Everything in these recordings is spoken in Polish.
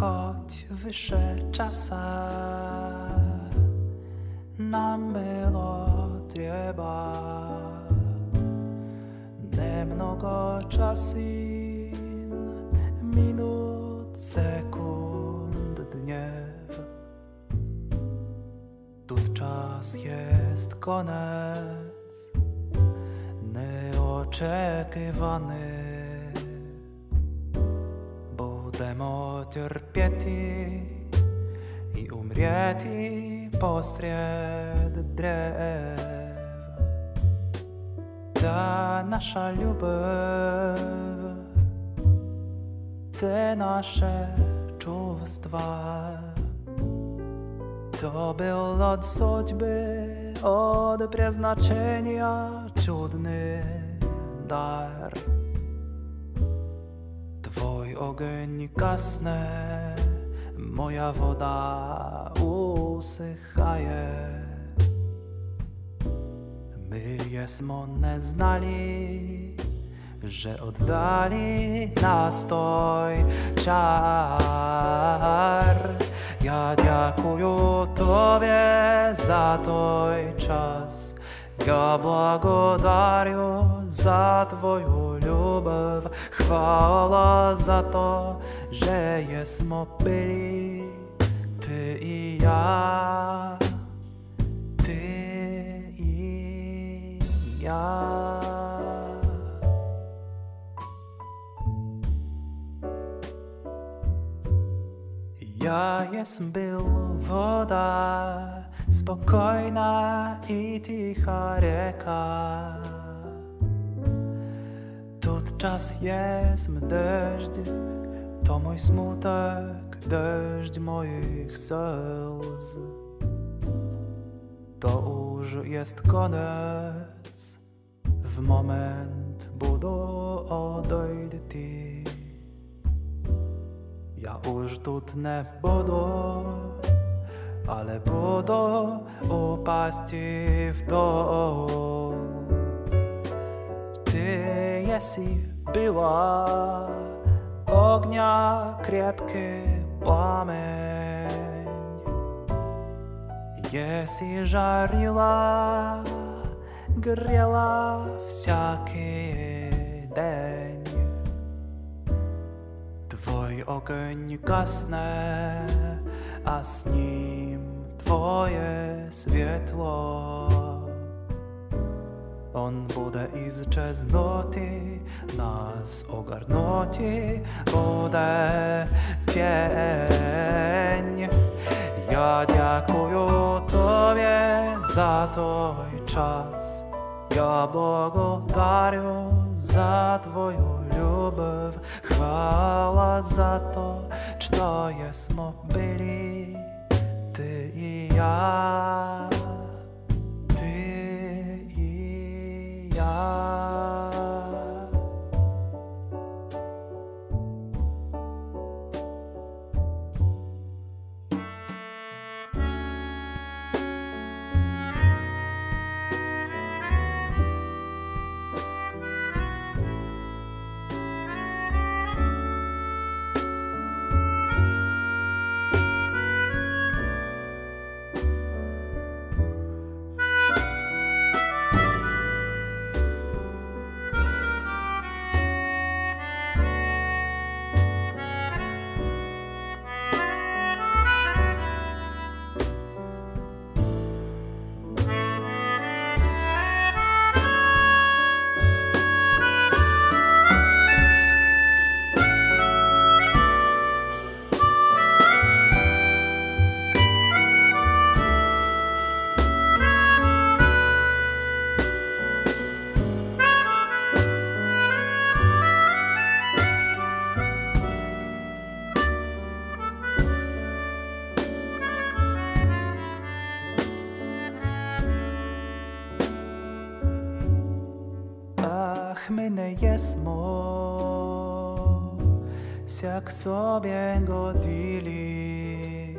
choć wyższe czasa nam było trzeba nemnogo czasin, minut, sekund, dniew. Tu czas jest koniec, nieoczekiwany Будемо терпіти і умріти посеред дерев. Та наша любов, те наше чувства, to był od судьбы, od przeznaczenia cudny dar. Ogień gasnę, moja woda usychaje. My jesmo ne znali, że oddali nastoj czar. Ja dziękuję Tobie za toj czas. Я благодарю за Твою любов, хвала за то, що єсмо пили ти і я. Jesm był woda, spokojna i ticha rieka. Tudczas jest deszcz, to mój smutek, deszcz moich łz. To już jest koniec, w moment budu odejdę ty. Ja już тут nie budu, ale budu upaść w dół. Ty jesi była ognia krepki płomień. Jesi żarila, грела всякий день. Twój ogień gasne, a z nim Twoje światło. On буде ісчезнути, нас огарнути буде тінь. Я дякую Тобі за той час. Я благодарю за Твою любов, хвала за то, что jesmo byli Ty i ja, Ach, my nie jesmo, jak sobie godzili.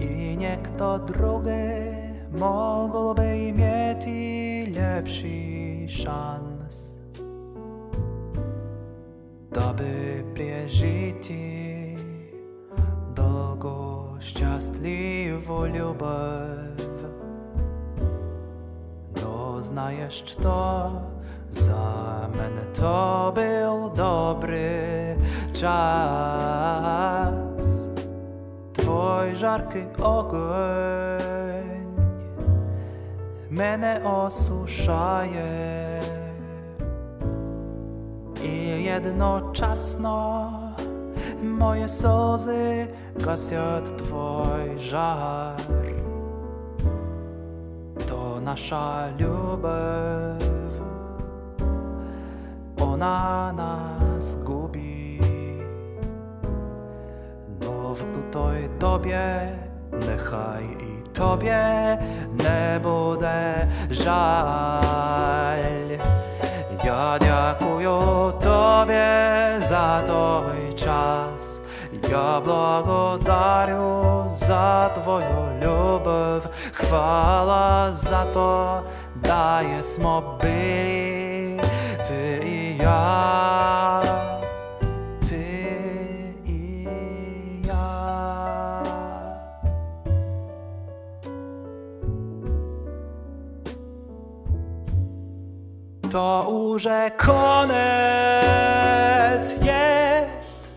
I niech to drugie mogłoby mieć lepszy szans. Даби прижиті, довго щасливу любов. No знаєш, що за мене то був добрий час. Твой жаркий огонь мене осушає. І jednoczasno moje сльози гасять твой жар. To nasza любов, ona nas gubi. No w tutoj dobie nechaj i tobie не буде жаль. Я дякую тобі за той час. Я благодарю за твою любов, хвала за то, дає смобилі, ja, ty i. To urzekoniec jest,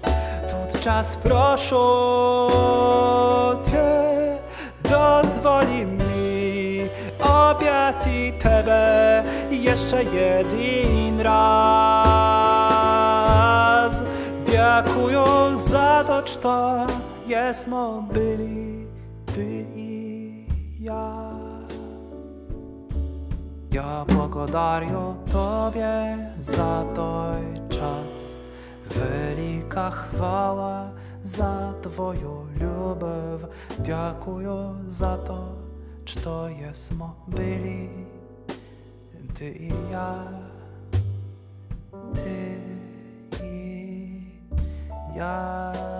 tu czas proszę Cię, dozwoli jeszcze jeden raz. Dziękuję za to, co jesmo byli Ty i ja. Ja благодарю Тобie za той час, велика хвала за Твою любов, дякую за то, що єсмо були, T E R T E R